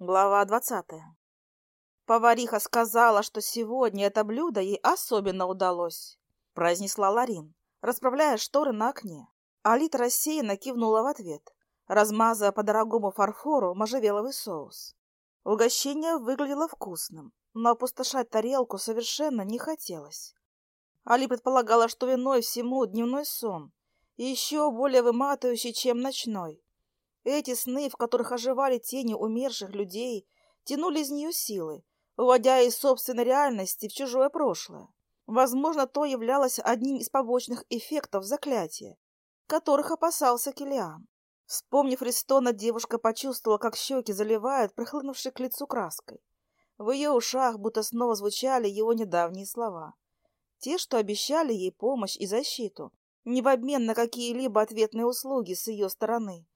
Глава двадцатая. Повариха сказала, что сегодня это блюдо ей особенно удалось, произнесла Ларин, расправляя шторы на окне. Алита рассеянно кивнула в ответ, размазывая по дорогому фарфору можжевеловый соус. Угощение выглядело вкусным, но опустошать тарелку совершенно не хотелось. Али предполагала, что виной всему дневной сон, еще более выматывающий, чем ночной. Эти сны, в которых оживали тени умерших людей, тянули из нее силы, уводя из собственной реальности в чужое прошлое. Возможно, то являлось одним из побочных эффектов заклятия, которых опасался Килиан. Вспомнив Ристона, девушка почувствовала, как щеки заливают прихлынувшей к лицу краской. В ее ушах будто снова звучали его недавние слова. Те, что обещали ей помощь и защиту, не в обмен на какие-либо ответные услуги с ее стороны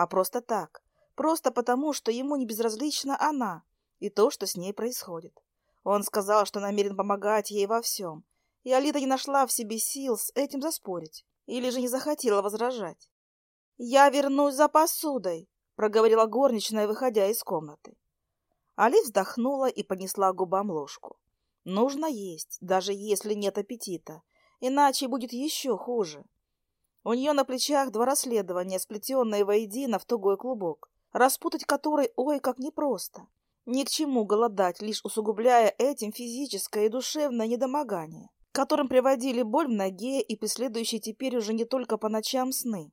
а просто так, просто потому, что ему не безразлична она и то, что с ней происходит. Он сказал, что намерен помогать ей во всем, и Алита не нашла в себе сил с этим заспорить, или же не захотела возражать. «Я вернусь за посудой», — проговорила горничная, выходя из комнаты. Али вздохнула и понесла губам ложку. «Нужно есть, даже если нет аппетита, иначе будет еще хуже». У нее на плечах два расследования, сплетенные воедино в тугой клубок, распутать который ой как непросто. Ни к чему голодать, лишь усугубляя этим физическое и душевное недомогание, которым приводили боль в ноге и преследующие теперь уже не только по ночам сны.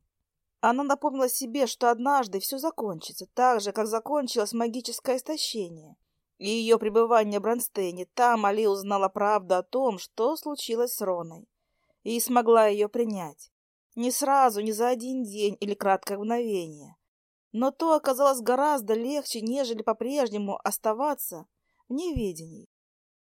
Она напомнила себе, что однажды все закончится, так же, как закончилось магическое истощение. И ее пребывание в Бронстейне, там Али узнала правду о том, что случилось с Роной, и смогла ее принять. Не сразу, не за один день или краткое мгновение. Но то оказалось гораздо легче, нежели по-прежнему оставаться в неведении.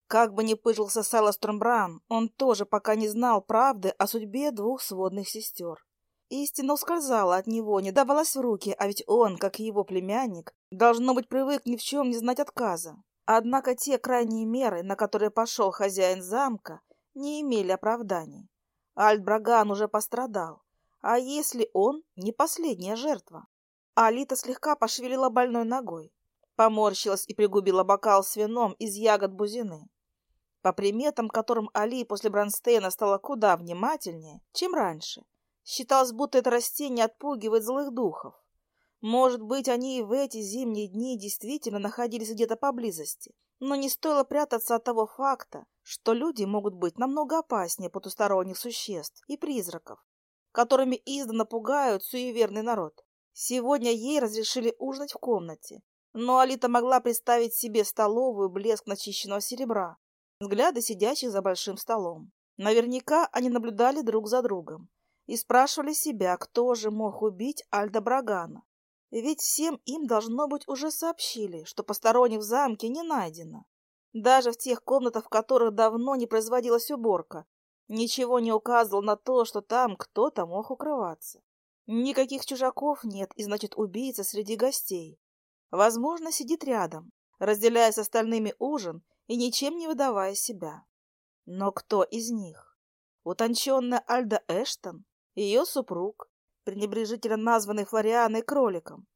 Как бы ни пыжился Саластром Бран, он тоже пока не знал правды о судьбе двух сводных сестер. Истина ускользала от него, не давалась в руки, а ведь он, как и его племянник, должно быть привык ни в чем не знать отказа. Однако те крайние меры, на которые пошел хозяин замка, не имели оправданий. Альт-Браган уже пострадал. А если он не последняя жертва? Алита слегка пошевелила больной ногой, поморщилась и пригубила бокал с вином из ягод бузины. По приметам, которым Али после Бронстейна стала куда внимательнее, чем раньше, считалось, будто это растение отпугивает злых духов. Может быть, они и в эти зимние дни действительно находились где-то поблизости, но не стоило прятаться от того факта, что люди могут быть намного опаснее потусторонних существ и призраков, которыми издавна пугают суеверный народ. Сегодня ей разрешили ужинать в комнате, но Алита могла представить себе столовую блеск начищенного серебра, взгляды сидящих за большим столом. Наверняка они наблюдали друг за другом и спрашивали себя, кто же мог убить Альда Брагана. Ведь всем им, должно быть, уже сообщили, что посторонних в замке не найдено. Даже в тех комнатах, в которых давно не производилась уборка, Ничего не указывал на то, что там кто-то мог укрываться. Никаких чужаков нет, и значит убийца среди гостей. Возможно, сидит рядом, разделяя с остальными ужин и ничем не выдавая себя. Но кто из них? Утонченная Альда Эштон, ее супруг, пренебрежительно названный Флорианой кроликом,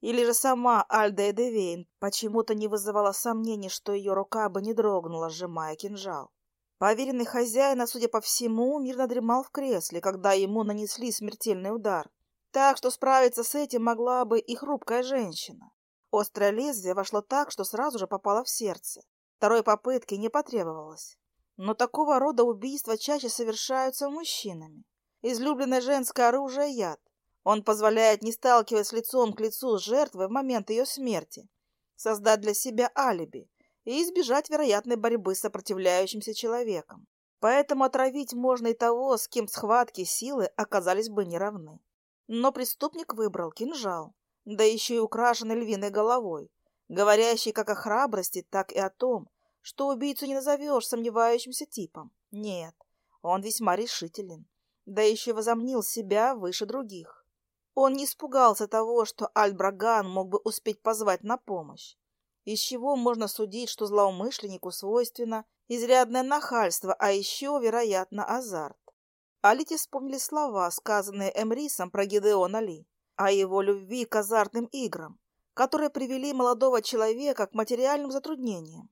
или же сама Альда Эдевейн почему-то не вызывала сомнений, что ее рука бы не дрогнула, сжимая кинжал. Поверенный хозяина, судя по всему, мирно дремал в кресле, когда ему нанесли смертельный удар. Так что справиться с этим могла бы и хрупкая женщина. Острое лезвие вошло так, что сразу же попало в сердце. Второй попытки не потребовалось. Но такого рода убийства чаще совершаются мужчинами. Излюбленное женское оружие – яд. Он позволяет, не сталкиваясь лицом к лицу с жертвой в момент ее смерти, создать для себя алиби и избежать вероятной борьбы с сопротивляющимся человеком. Поэтому отравить можно и того, с кем схватки силы оказались бы неравны. Но преступник выбрал кинжал, да еще и украшенный львиной головой, говорящий как о храбрости, так и о том, что убийцу не назовешь сомневающимся типом. Нет, он весьма решителен, да еще возомнил себя выше других. Он не испугался того, что Альбраган мог бы успеть позвать на помощь из чего можно судить, что злоумышленнику свойственно изрядное нахальство, а еще, вероятно, азарт. Алите вспомнили слова, сказанные Эмрисом про Гидеона Ли, о его любви к азартным играм, которые привели молодого человека к материальным затруднениям.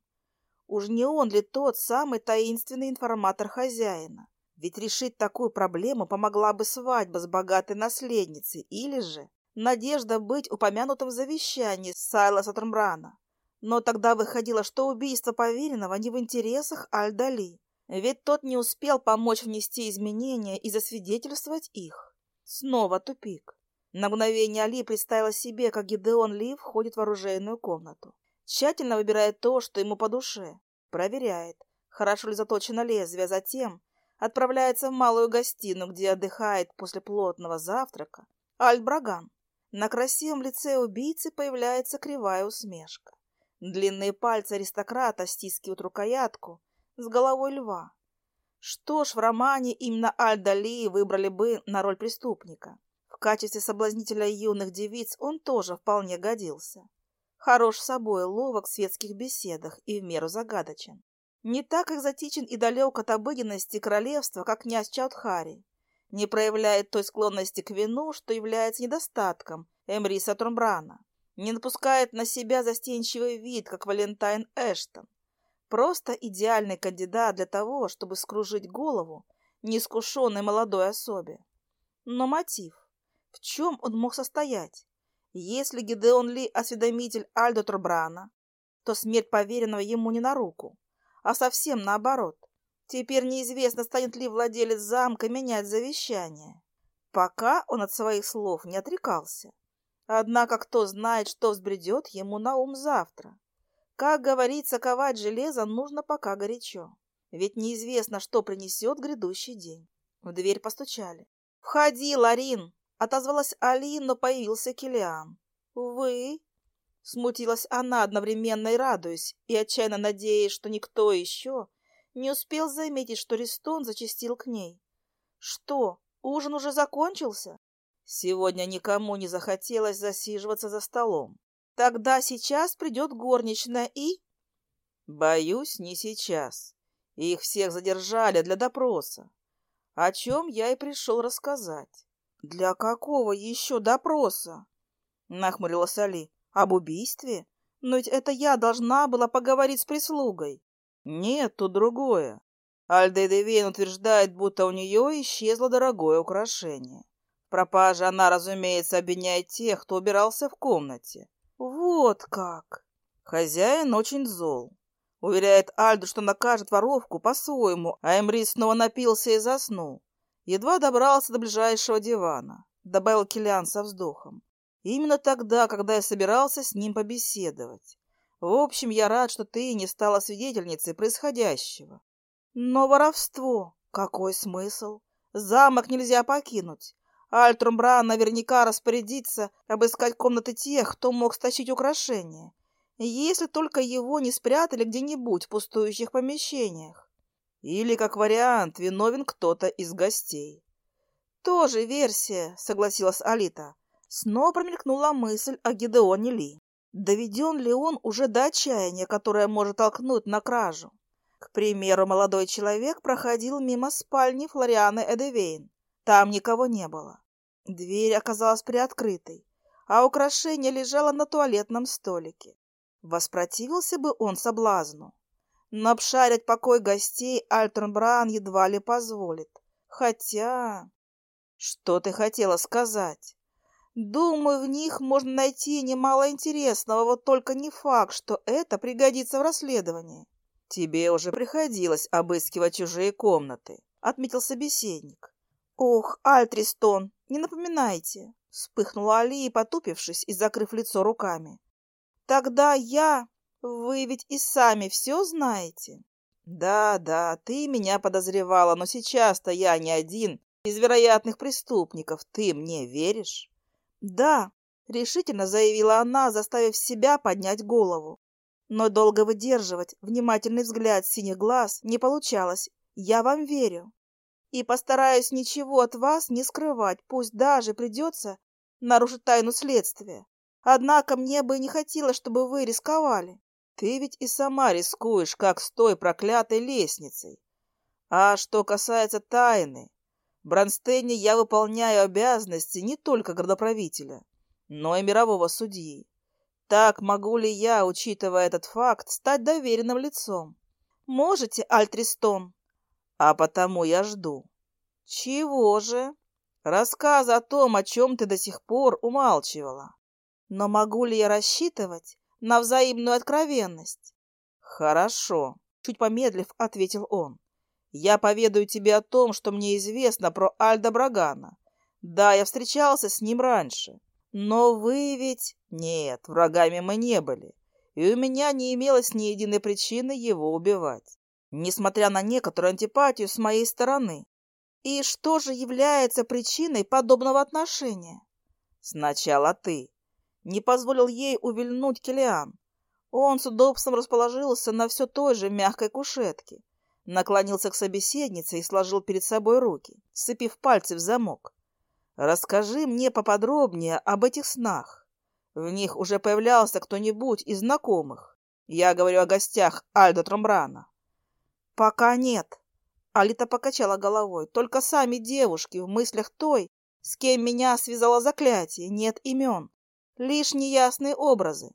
Уж не он ли тот самый таинственный информатор хозяина? Ведь решить такую проблему помогла бы свадьба с богатой наследницей или же надежда быть упомянутым в завещании Сайласа Трамбрана. Но тогда выходило, что убийство поверенного не в интересах Аль-Дали, ведь тот не успел помочь внести изменения и засвидетельствовать их. Снова тупик. На мгновение Али представила себе, как Гидеон Ли входит в оружейную комнату. Тщательно выбирает то, что ему по душе. Проверяет, хорошо ли заточено лезвие, затем отправляется в малую гостиную, где отдыхает после плотного завтрака Аль-Браган. На красивом лице убийцы появляется кривая усмешка. Длинные пальцы аристократа стискивают рукоятку с головой льва. Что ж, в романе именно Аль-Дали выбрали бы на роль преступника. В качестве соблазнителя юных девиц он тоже вполне годился. Хорош собой, ловок в светских беседах и в меру загадочен. Не так экзотичен и далек от обыденности королевства, как князь Чаудхари. Не проявляет той склонности к вину, что является недостатком Эмриса Тромбрана. Не напускает на себя застенчивый вид, как Валентайн Эштон. Просто идеальный кандидат для того, чтобы скружить голову неискушенной молодой особе. Но мотив? В чем он мог состоять? Если Гидеон Ли осведомитель Альдо Турбрана, то смерть поверенного ему не на руку а совсем наоборот. Теперь неизвестно, станет ли владелец замка менять завещание. Пока он от своих слов не отрекался. Однако кто знает, что взбредет ему на ум завтра. Как говорится, ковать железо нужно пока горячо. Ведь неизвестно, что принесет грядущий день. В дверь постучали. «Входи, Ларин!» — отозвалась Алин, но появился Килиан. «Вы?» Смутилась она, одновременно и радуясь, и отчаянно надеясь, что никто еще не успел заметить, что Ристон зачастил к ней. «Что, ужин уже закончился?» Сегодня никому не захотелось засиживаться за столом. Тогда сейчас придет горничная и... Боюсь, не сейчас. Их всех задержали для допроса. О чем я и пришел рассказать. Для какого еще допроса? Нахмурилась Али. Об убийстве? Но ведь это я должна была поговорить с прислугой. Нет, тут другое. Альде Девейн утверждает, будто у нее исчезло дорогое украшение. Пропажа она, разумеется, обвиняет тех, кто убирался в комнате. Вот как! Хозяин очень зол. Уверяет Альду, что накажет воровку по-своему, а Эмри снова напился и заснул. Едва добрался до ближайшего дивана, добавил Килиан со вздохом. Именно тогда, когда я собирался с ним побеседовать. В общем, я рад, что ты не стала свидетельницей происходящего. Но воровство... Какой смысл? Замок нельзя покинуть. Альтрумбран наверняка распорядится обыскать комнаты тех, кто мог стащить украшения, если только его не спрятали где-нибудь в пустующих помещениях. Или, как вариант, виновен кто-то из гостей. Тоже версия, согласилась Алита. Снова промелькнула мысль о Гидеоне Ли. Доведен ли он уже до отчаяния, которое может толкнуть на кражу? К примеру, молодой человек проходил мимо спальни Флорианы Эдевейн. Там никого не было. Дверь оказалась приоткрытой, а украшение лежало на туалетном столике. Воспротивился бы он соблазну. Но обшарить покой гостей Альтернбран едва ли позволит. Хотя... Что ты хотела сказать? Думаю, в них можно найти немало интересного, вот только не факт, что это пригодится в расследовании. Тебе уже приходилось обыскивать чужие комнаты, отметил собеседник. Ох, Альтристон, не напоминайте, вспыхнула Али, потупившись и закрыв лицо руками. Тогда я... Вы ведь и сами все знаете. Да, да, ты меня подозревала, но сейчас-то я не один из вероятных преступников. Ты мне веришь? «Да», — решительно заявила она, заставив себя поднять голову. Но долго выдерживать внимательный взгляд синих глаз не получалось. «Я вам верю. И постараюсь ничего от вас не скрывать, пусть даже придется нарушить тайну следствия. Однако мне бы не хотелось, чтобы вы рисковали. Ты ведь и сама рискуешь, как с той проклятой лестницей. А что касается тайны, Бронстейне я выполняю обязанности не только градоправителя, но и мирового судьи. Так могу ли я, учитывая этот факт, стать доверенным лицом? Можете, Альтристон? А потому я жду. Чего же? Рассказ о том, о чем ты до сих пор умалчивала. Но могу ли я рассчитывать на взаимную откровенность? Хорошо, чуть помедлив, ответил он. Я поведаю тебе о том, что мне известно про Альда Брагана. Да, я встречался с ним раньше. Но вы ведь... Нет, врагами мы не были. И у меня не имелось ни единой причины его убивать. Несмотря на некоторую антипатию с моей стороны. И что же является причиной подобного отношения? Сначала ты. Не позволил ей увильнуть Килиан. Он с удобством расположился на все той же мягкой кушетке, наклонился к собеседнице и сложил перед собой руки, сцепив пальцы в замок. «Расскажи мне поподробнее об этих снах. В них уже появлялся кто-нибудь из знакомых. Я говорю о гостях Альдо Тромбрана». «Пока нет», — Алита покачала головой. «Только сами девушки в мыслях той, с кем меня связало заклятие, нет имен, лишь неясные образы.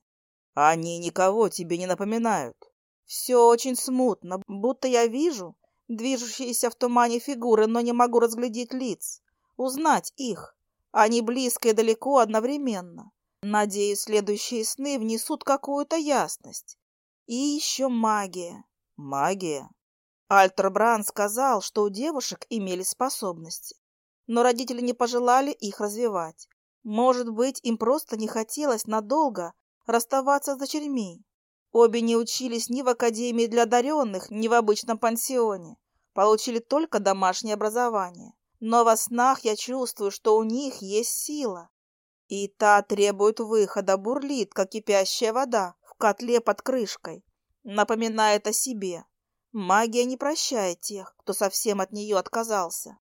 Они никого тебе не напоминают. Все очень смутно, будто я вижу движущиеся в тумане фигуры, но не могу разглядеть лиц, узнать их. Они близко и далеко одновременно. Надеюсь, следующие сны внесут какую-то ясность. И еще магия. Магия. Альтер Бран сказал, что у девушек имели способности, но родители не пожелали их развивать. Может быть, им просто не хотелось надолго расставаться с дочерьми. Обе не учились ни в академии для одаренных, ни в обычном пансионе. Получили только домашнее образование. Но во снах я чувствую, что у них есть сила. И та требует выхода, бурлит, как кипящая вода в котле под крышкой. Напоминает о себе. Магия не прощает тех, кто совсем от нее отказался.